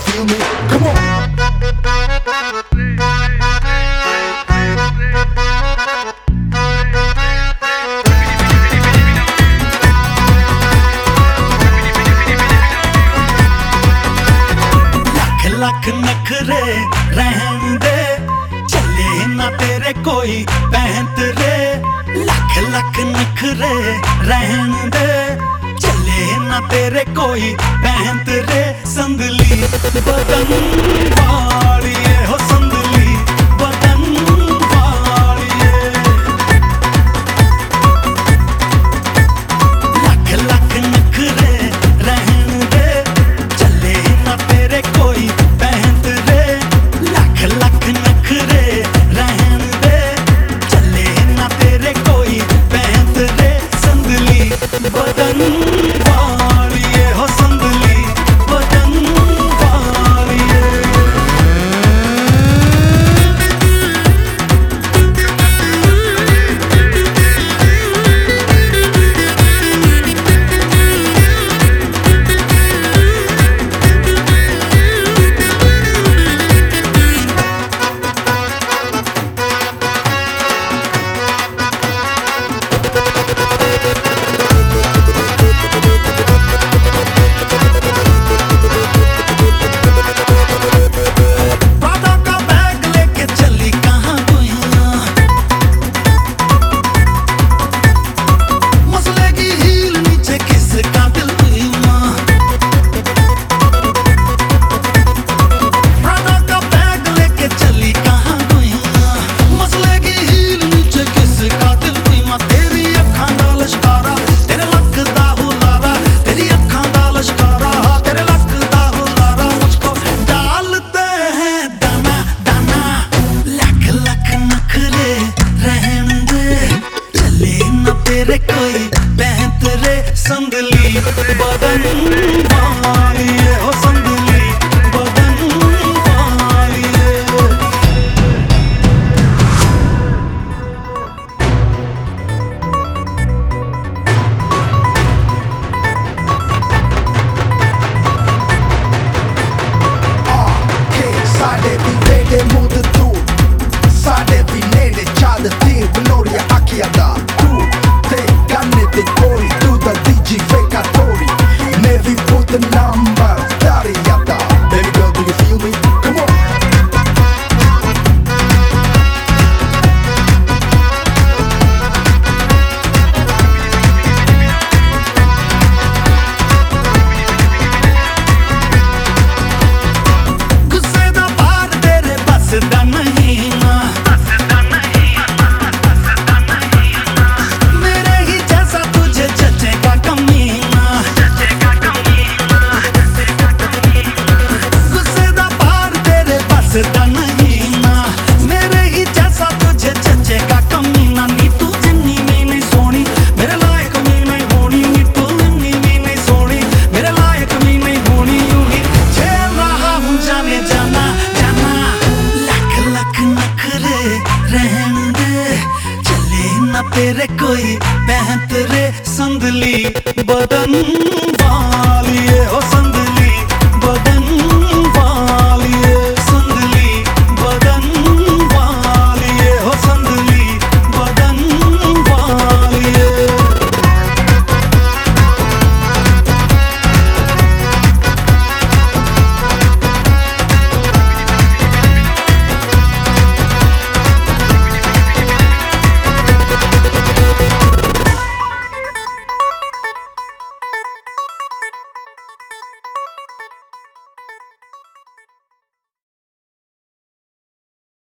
You feel me? Come on. लख नखरे रहन दे चले ना तेरे कोई बहत रे लख लख नखरे रहन दे ना तेरे कोई बहन तेरे संदली बदन संदली बदन वाली हो संदली बदन